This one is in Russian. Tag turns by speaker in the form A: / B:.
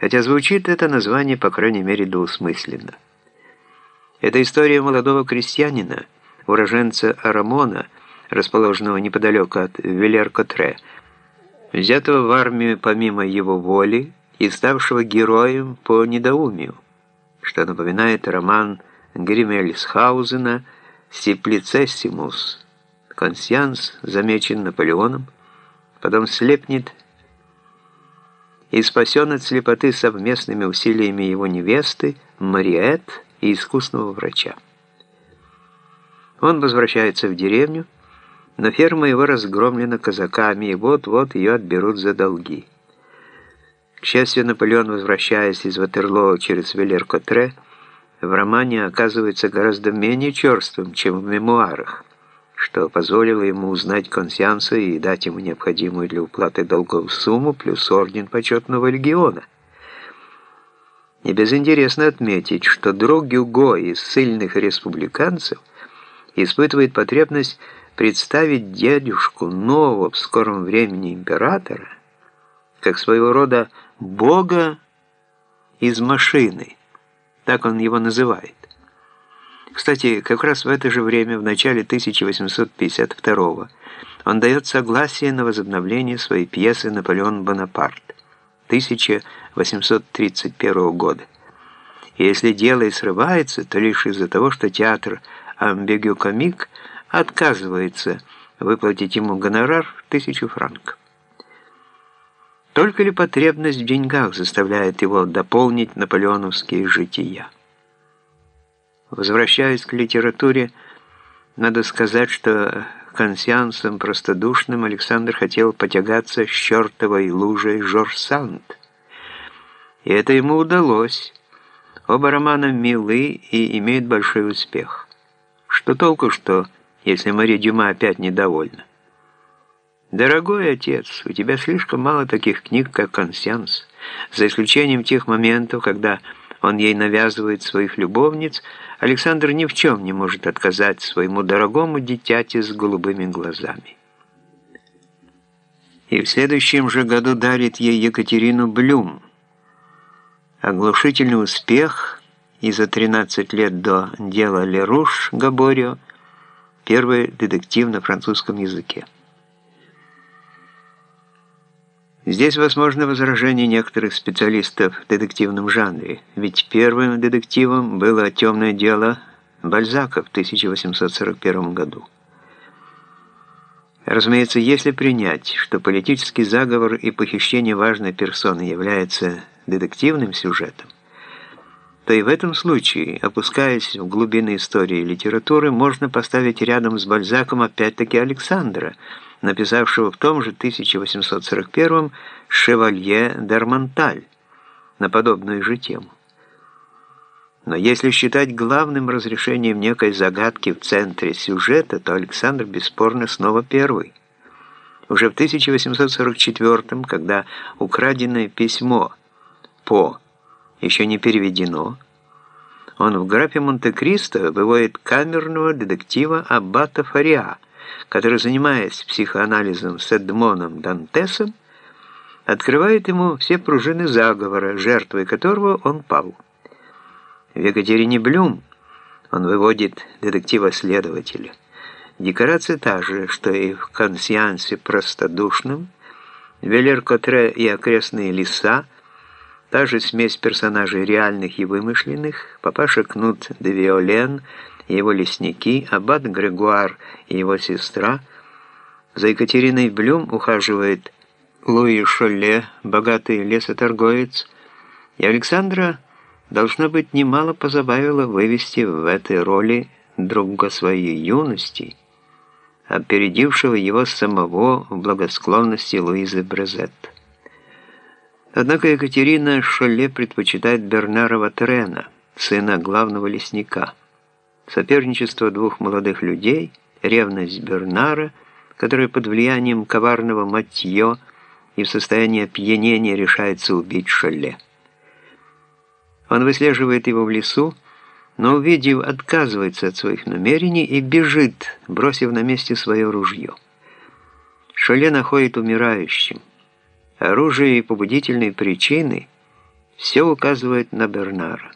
A: Хотя звучит это название, по крайней мере, двусмысленно. Это история молодого крестьянина, уроженца Арамона, расположенного неподалеку от Велер-Котре, взятого в армию помимо его воли и ставшего героем по недоумию, что напоминает роман Гриммельсхаузена «Сиплицессимус». Консьянс замечен Наполеоном, потом слепнет и спасен от слепоты совместными усилиями его невесты, Мариет и искусного врача. Он возвращается в деревню, но ферма его разгромлена казаками, и вот-вот ее отберут за долги. К счастью, Наполеон, возвращаясь из Ватерлоо через Велер-Котре, в романе оказывается гораздо менее черствым, чем в мемуарах, что позволило ему узнать консьянса и дать ему необходимую для уплаты долгов сумму плюс орден почетного легиона. Не безинтересно отметить, что друг Гюго из сильных республиканцев испытывает потребность представить дядюшку нового в скором времени императора как своего рода бога из машины, так он его называет. Кстати, как раз в это же время, в начале 1852 он дает согласие на возобновление своей пьесы «Наполеон Бонапарт» 1831 года. И если дело и срывается, то лишь из-за того, что театр «Амбегю-комик» отказывается выплатить ему гонорар в тысячу франков. Только ли потребность в деньгах заставляет его дополнить наполеоновские жития? Возвращаясь к литературе, надо сказать, что консьансом простодушным Александр хотел потягаться с чертовой лужей Жорж-Санд. И это ему удалось. Оба романа милы и имеют большой успех. Что толку, что, если Мария Дюма опять недовольна? «Дорогой отец, у тебя слишком мало таких книг, как «Консьянс», за исключением тех моментов, когда он ей навязывает своих любовниц, Александр ни в чем не может отказать своему дорогому дитяти с голубыми глазами. И в следующем же году дарит ей Екатерину Блюм. Оглушительный успех и за 13 лет до дела Леруш Габорио первый детектив на французском языке. Здесь возможно возражение некоторых специалистов в детективном жанре, ведь первым детективом было «Темное дело» Бальзака в 1841 году. Разумеется, если принять, что политический заговор и похищение важной персоны являются детективным сюжетом, то и в этом случае, опускаясь в глубины истории и литературы, можно поставить рядом с Бальзаком опять-таки Александра – написавшего в том же 1841 «Шевалье d'Arманталь» на подобную же тему. Но если считать главным разрешением некой загадки в центре сюжета, то Александр бесспорно снова первый. Уже в 1844 когда украденное письмо «По» еще не переведено, он в графе Монте-Кристо выводит камерного детектива Аббата Фариа, который, занимаясь психоанализом с Эдмоном Дантесом, открывает ему все пружины заговора, жертвой которого он пал. В Екатерине Блюм он выводит детектива-следователя. Декорация та же, что и в «Консьянсе простодушном», Велер-Котре и окрестные леса, та же смесь персонажей реальных и вымышленных, папаша Кнут де Виолен – его лесники, аббат Грегуар и его сестра. За Екатериной Блюм ухаживает Луи Шолле, богатый лесоторговец, и Александра, должно быть, немало позабавило вывести в этой роли друга своей юности, опередившего его самого в благосклонности Луизы Брезет. Однако Екатерина Шолле предпочитает Бернара Ватрена, сына главного лесника – Соперничество двух молодых людей, ревность Бернара, который под влиянием коварного Матье и в состоянии опьянения решается убить Шолле. Он выслеживает его в лесу, но, увидев, отказывается от своих намерений и бежит, бросив на месте свое ружье. Шоле находит умирающим. Оружие и побудительные причины Все указывает на Бернара.